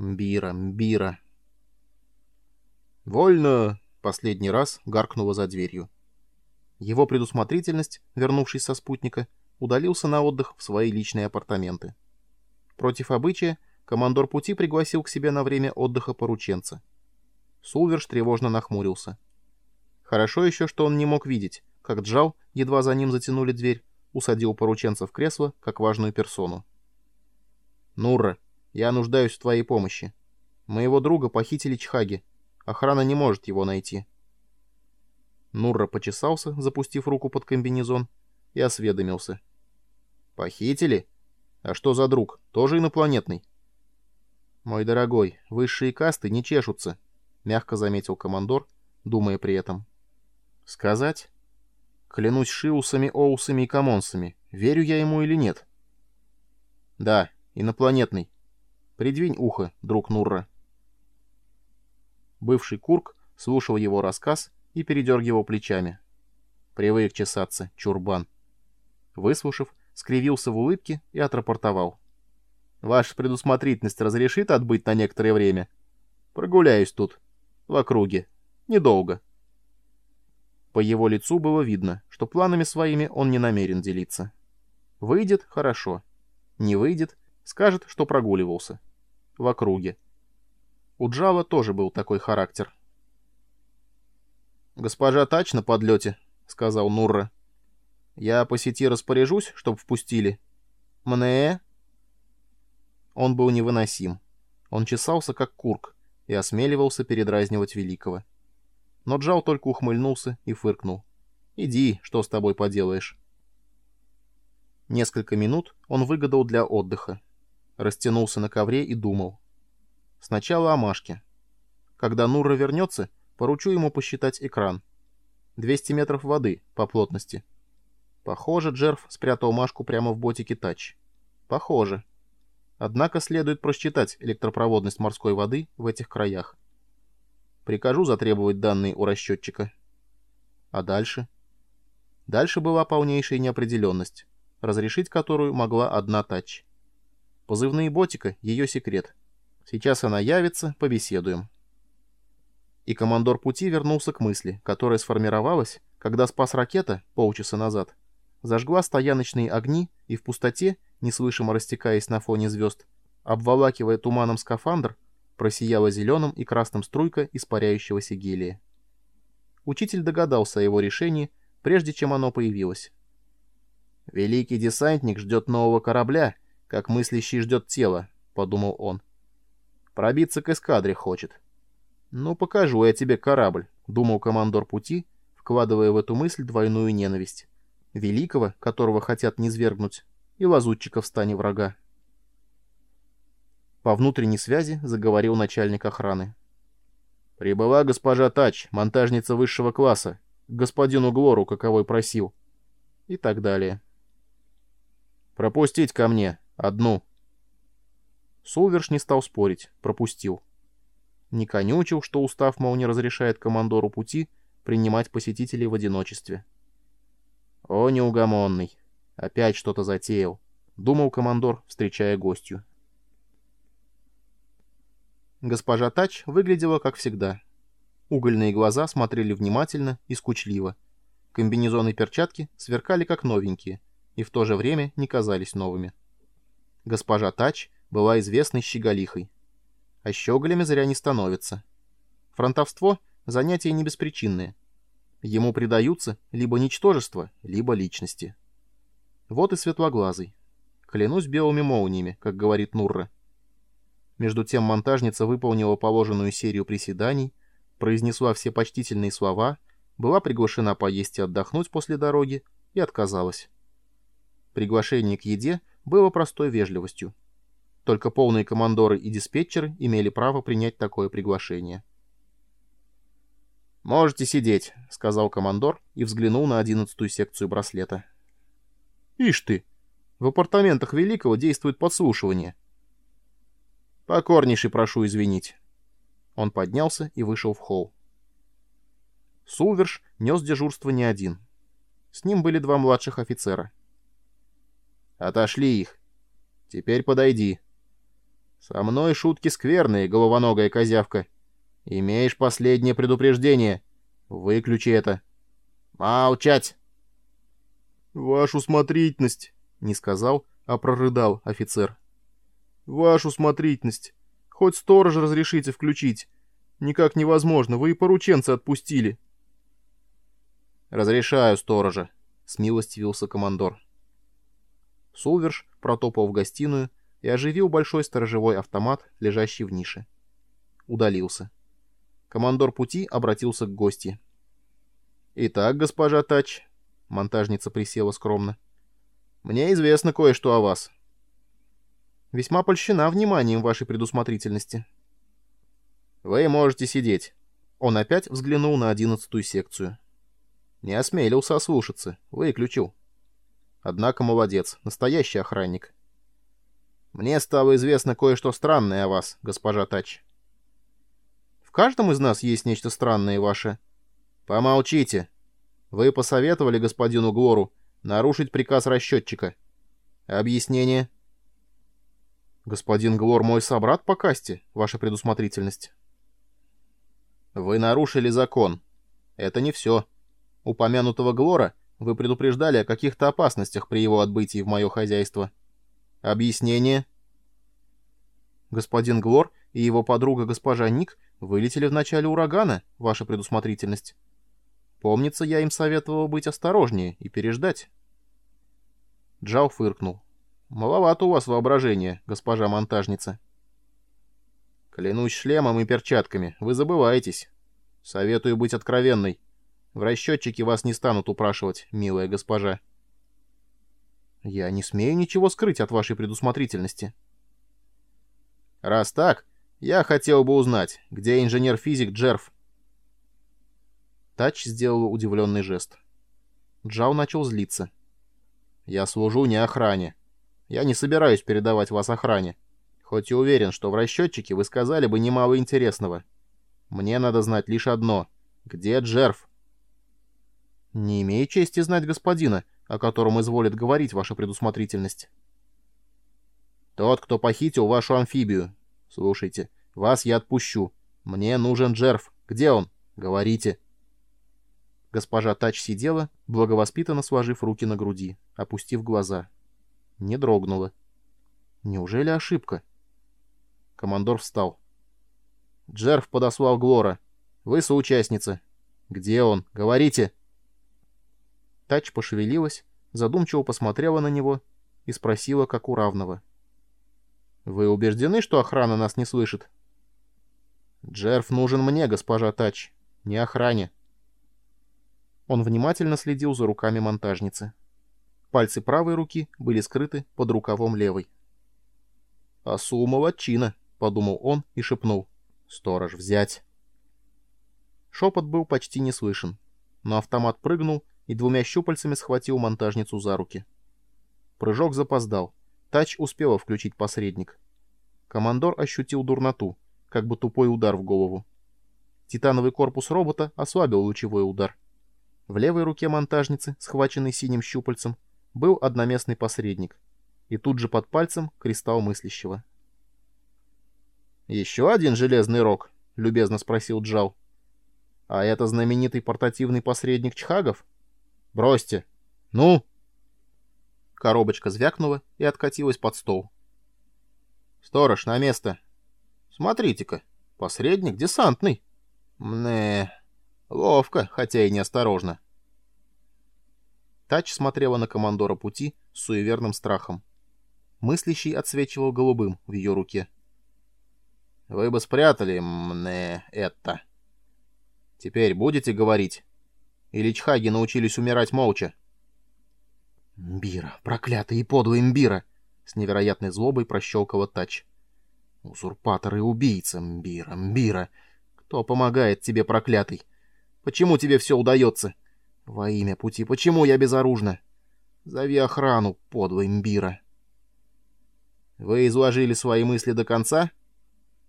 Мбира, Мбира. «Вольно!» — последний раз гаркнула за дверью. Его предусмотрительность, вернувшись со спутника, удалился на отдых в свои личные апартаменты. Против обычая, командор пути пригласил к себе на время отдыха порученца. Сулверш тревожно нахмурился. Хорошо еще, что он не мог видеть, как Джал, едва за ним затянули дверь, усадил порученца в кресло, как важную персону. «Нурра, я нуждаюсь в твоей помощи. Моего друга похитили чхаги. Охрана не может его найти». Нурра почесался, запустив руку под комбинезон, и осведомился. «Похитили? А что за друг? Тоже инопланетный?» «Мой дорогой, высшие касты не чешутся», — мягко заметил командор, думая при этом. «Сказать? Клянусь шиусами, оусами и комонсами, верю я ему или нет?» «Да, инопланетный. Придвинь ухо, друг Нурра». Бывший Курк слушал его рассказ и передергивал плечами. Привык чесаться, чурбан. Выслушав, скривился в улыбке и отрапортовал. «Ваша предусмотрительность разрешит отбыть на некоторое время? Прогуляюсь тут, в округе. Недолго». По его лицу было видно, что планами своими он не намерен делиться. Выйдет — хорошо. Не выйдет — скажет, что прогуливался. В округе. У Джава тоже был такой характер — «Госпожа Тач на подлете», — сказал Нурра. «Я по сети распоряжусь, чтоб впустили». «Мне?» Он был невыносим. Он чесался, как курк, и осмеливался передразнивать Великого. Но Джал только ухмыльнулся и фыркнул. «Иди, что с тобой поделаешь?» Несколько минут он выгадал для отдыха. Растянулся на ковре и думал. Сначала о Машке. Когда Нурра вернется, Поручу ему посчитать экран. 200 метров воды по плотности. Похоже, Джерф спрятал Машку прямо в ботике Тач. Похоже. Однако следует просчитать электропроводность морской воды в этих краях. Прикажу затребовать данные у расчетчика. А дальше? Дальше была полнейшая неопределенность, разрешить которую могла одна Тач. Позывные ботика — ее секрет. Сейчас она явится, побеседуем и командор пути вернулся к мысли, которая сформировалась, когда спас ракета полчаса назад, зажгла стояночные огни и в пустоте, неслышимо растекаясь на фоне звезд, обволакивая туманом скафандр, просияла зеленым и красным струйка испаряющегося гелия. Учитель догадался о его решении, прежде чем оно появилось. «Великий десантник ждет нового корабля, как мыслящий ждет тело», — подумал он. «Пробиться к эскадре хочет». «Ну, покажу я тебе корабль», — думал командор пути, вкладывая в эту мысль двойную ненависть. Великого, которого хотят низвергнуть, и лазутчика в стане врага. По внутренней связи заговорил начальник охраны. «Прибыла госпожа Тач, монтажница высшего класса, господину Глору, каковой просил». И так далее. «Пропустить ко мне. Одну». Сулверш не стал спорить, пропустил не конючил, что устав, мол, не разрешает командору пути принимать посетителей в одиночестве. «О, неугомонный! Опять что-то затеял», — думал командор, встречая гостью. Госпожа Тач выглядела как всегда. Угольные глаза смотрели внимательно и скучливо. Комбинезоны и перчатки сверкали как новенькие и в то же время не казались новыми. Госпожа Тач была известной щеголихой а щеголями зря не становится. Фронтовство — занятие не беспричинное. Ему придаются либо ничтожество, либо личности. Вот и светлоглазый. Клянусь белыми молниями, как говорит Нурра. Между тем монтажница выполнила положенную серию приседаний, произнесла все почтительные слова, была приглашена поесть и отдохнуть после дороги и отказалась. Приглашение к еде было простой вежливостью. Только полные командоры и диспетчеры имели право принять такое приглашение. «Можете сидеть», — сказал командор и взглянул на одиннадцатую секцию браслета. «Ишь ты! В апартаментах Великого действует подслушивание». «Покорнейший прошу извинить». Он поднялся и вышел в холл. Сулверш нес дежурство не один. С ним были два младших офицера. «Отошли их. Теперь подойди». Со мной шутки скверные, головоногая козявка. Имеешь последнее предупреждение. Выключи это. Молчать! Вашу смотрительность, не сказал, а прорыдал офицер. Вашу смотрительность. Хоть сторож разрешите включить. Никак невозможно, вы и порученца отпустили. Разрешаю сторожа, смилостивился командор. Сулверш протопал в гостиную и оживил большой сторожевой автомат, лежащий в нише. Удалился. Командор пути обратился к гости. «Итак, госпожа Тач», — монтажница присела скромно, — «мне известно кое-что о вас». «Весьма польщена вниманием вашей предусмотрительности». «Вы можете сидеть». Он опять взглянул на одиннадцатую секцию. «Не осмелился ослушаться. Выключил». Однако молодец, настоящий охранник. Мне стало известно кое-что странное о вас, госпожа Тач. В каждом из нас есть нечто странное ваше. Помолчите. Вы посоветовали господину Глору нарушить приказ расчетчика. Объяснение? Господин Глор мой собрат по касте, ваша предусмотрительность. Вы нарушили закон. Это не все. Упомянутого Глора вы предупреждали о каких-то опасностях при его отбытии в мое хозяйство. Объяснение? Господин Глор и его подруга госпожа Ник вылетели в начале урагана, ваша предусмотрительность. Помнится, я им советовал быть осторожнее и переждать. Джао фыркнул. Маловато у вас воображения, госпожа монтажница. Клянусь шлемом и перчатками, вы забываетесь. Советую быть откровенной. В расчетчике вас не станут упрашивать, милая госпожа. Я не смею ничего скрыть от вашей предусмотрительности. Раз так, я хотел бы узнать, где инженер-физик Джерф. Тач сделал удивленный жест. Джау начал злиться. «Я служу не охране. Я не собираюсь передавать вас охране. Хоть и уверен, что в расчетчике вы сказали бы немало интересного. Мне надо знать лишь одно. Где Джерф?» «Не имею чести знать господина, о котором изволит говорить ваша предусмотрительность». «Тот, кто похитил вашу амфибию. Слушайте, вас я отпущу. Мне нужен Джерф. Где он? Говорите». Госпожа Тач сидела, благовоспитанно сложив руки на груди, опустив глаза. Не дрогнула. Неужели ошибка? Командор встал. «Джерф подослал Глора. Вы соучастница. Где он? Говорите!» Тач пошевелилась, задумчиво посмотрела на него и спросила, как у равного. «Вы убеждены, что охрана нас не слышит?» «Джерф нужен мне, госпожа Тач, не охране». Он внимательно следил за руками монтажницы. Пальцы правой руки были скрыты под рукавом левой. «Асу молодчина», — подумал он и шепнул. «Сторож, взять!» Шепот был почти не слышен, но автомат прыгнул и двумя щупальцами схватил монтажницу за руки. Прыжок запоздал. Тач успела включить посредник. Командор ощутил дурноту, как бы тупой удар в голову. Титановый корпус робота ослабил лучевой удар. В левой руке монтажницы, схваченной синим щупальцем, был одноместный посредник. И тут же под пальцем кристалл мыслящего. «Еще один железный рог?» — любезно спросил Джал. «А это знаменитый портативный посредник Чхагов?» Бросьте. Ну!» Коробочка звякнула и откатилась под стол. «Сторож, на место!» «Смотрите-ка, посредник десантный!» «Мне... ловко, хотя и неосторожно!» Тач смотрела на командора пути с суеверным страхом. Мыслящий отсвечивал голубым в ее руке. «Вы бы спрятали мне это. Теперь будете говорить?» Или чхаги научились умирать молча? «Мбира, проклятый и подлый Мбира!» — с невероятной злобой прощелкала Тач. «Узурпатор и убийца, Мбира, Мбира! Кто помогает тебе, проклятый? Почему тебе все удается? Во имя пути, почему я безоружна? Зови охрану, подлый Мбира!» «Вы изложили свои мысли до конца?»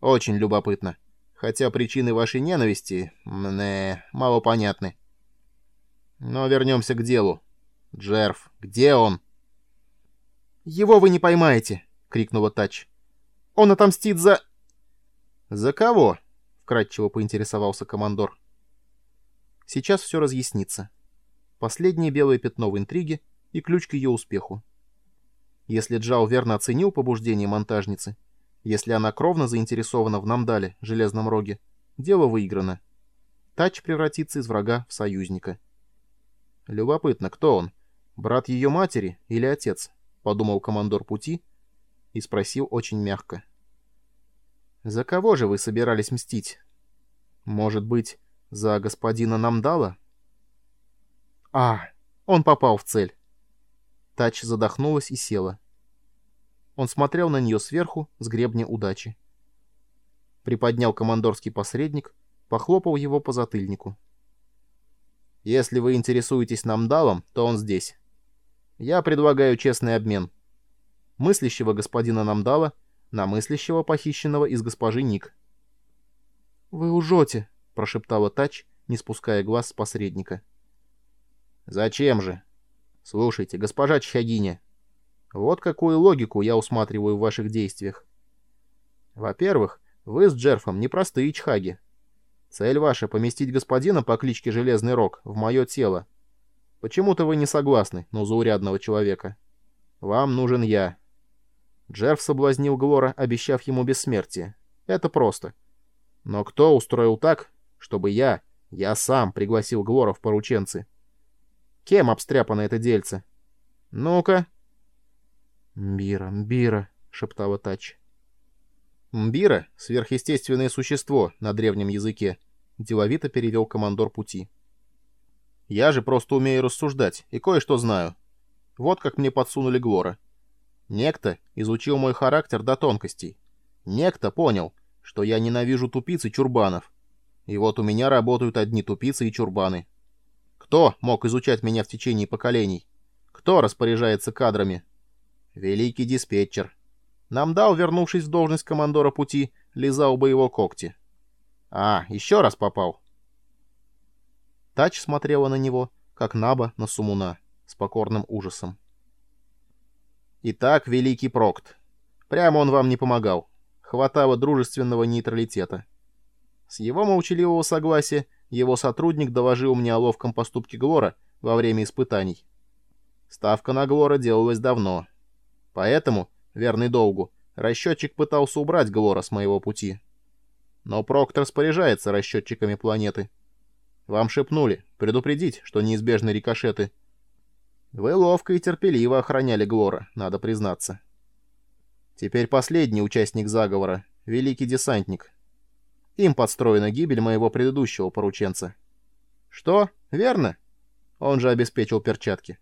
«Очень любопытно. Хотя причины вашей ненависти, мне, мало понятны. Но вернемся к делу. Джерф, где он? «Его вы не поймаете!» — крикнула Тач. Он отомстит за...» «За кого?» — вкратчиво поинтересовался командор. «Сейчас все разъяснится. Последнее белое пятно в интриге и ключ к ее успеху. Если Джао верно оценил побуждение монтажницы, если она кровно заинтересована в Намдале, Железном Роге, дело выиграно. Тач превратится из врага в союзника. Любопытно, кто он? Брат ее матери или отец? Подумал командор пути и спросил очень мягко. За кого же вы собирались мстить? Может быть, за господина Намдала? А, он попал в цель. Тач задохнулась и села. Он смотрел на нее сверху, с гребня удачи. Приподнял командорский посредник, похлопал его по затыльнику. «Если вы интересуетесь Намдалом, то он здесь. Я предлагаю честный обмен. Мыслящего господина Намдала на мыслящего, похищенного из госпожи Ник». «Вы ужете», — прошептала Тач, не спуская глаз с посредника. «Зачем же? Слушайте, госпожа Чхагиня, вот какую логику я усматриваю в ваших действиях. Во-первых, вы с Джерфом непростые чхаги. Цель ваша — поместить господина по кличке Железный Рог в мое тело. Почему-то вы не согласны на заурядного человека. Вам нужен я. Джерф соблазнил Глора, обещав ему бессмертие. Это просто. Но кто устроил так, чтобы я, я сам пригласил Глора в порученцы? Кем обстряпано это дельце? Ну-ка, «Мбира, Мбира», — шептала Тач. «Мбира — сверхъестественное существо на древнем языке», — деловито перевел командор пути. «Я же просто умею рассуждать и кое-что знаю. Вот как мне подсунули Глора. Некто изучил мой характер до тонкостей. Некто понял, что я ненавижу тупиц и чурбанов. И вот у меня работают одни тупицы и чурбаны. Кто мог изучать меня в течение поколений? Кто распоряжается кадрами?» Великий диспетчер. Нам дал, вернувшись в должность командора пути, лизал бы его когти. А, еще раз попал. Тач смотрела на него, как Наба на Сумуна, с покорным ужасом. Итак, великий Прокт. Прямо он вам не помогал. Хватало дружественного нейтралитета. С его молчаливого согласия его сотрудник доложил мне о ловком поступке Глора во время испытаний. Ставка на Глора делалась давно, Поэтому, верный долгу, расчетчик пытался убрать Глора с моего пути. Но Прокт распоряжается расчетчиками планеты. Вам шепнули, предупредить, что неизбежны рикошеты. Вы ловко и терпеливо охраняли Глора, надо признаться. Теперь последний участник заговора, великий десантник. Им подстроена гибель моего предыдущего порученца. Что? Верно? Он же обеспечил перчатки.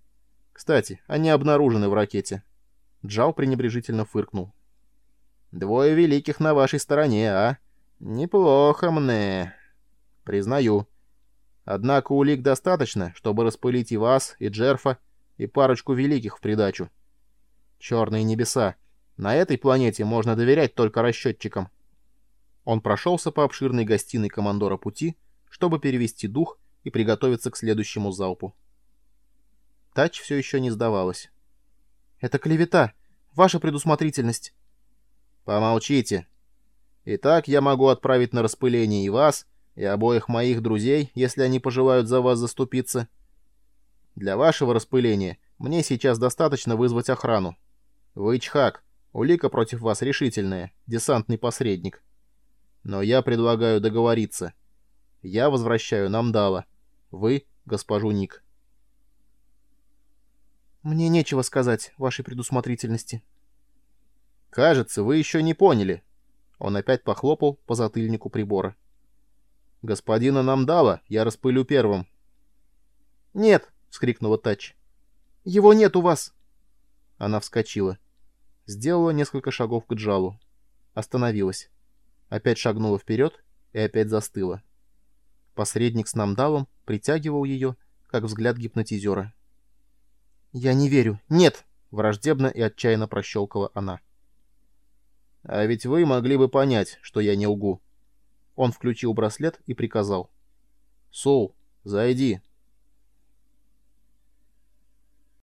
Кстати, они обнаружены в ракете. Джао пренебрежительно фыркнул. «Двое великих на вашей стороне, а? Неплохо мне. Признаю. Однако улик достаточно, чтобы распылить и вас, и Джерфа, и парочку великих в придачу. Черные небеса. На этой планете можно доверять только расчетчикам». Он прошелся по обширной гостиной командора пути, чтобы перевести дух и приготовиться к следующему залпу. Тач все еще не сдавалась. Это клевета. Ваша предусмотрительность. Помолчите. Итак, я могу отправить на распыление и вас, и обоих моих друзей, если они пожелают за вас заступиться. Для вашего распыления мне сейчас достаточно вызвать охрану. Вы Чхак, улика против вас решительная, десантный посредник. Но я предлагаю договориться. Я возвращаю Намдала. Вы — госпожу Ник. «Мне нечего сказать вашей предусмотрительности». «Кажется, вы еще не поняли». Он опять похлопал по затыльнику прибора. «Господина Намдала я распылю первым». «Нет!» — вскрикнула Тач. «Его нет у вас!» Она вскочила. Сделала несколько шагов к Джалу. Остановилась. Опять шагнула вперед и опять застыла. Посредник с Намдалом притягивал ее, как взгляд гипнотизера. «Я не верю. Нет!» — враждебно и отчаянно прощелкала она. «А ведь вы могли бы понять, что я не лгу». Он включил браслет и приказал. «Соул, зайди,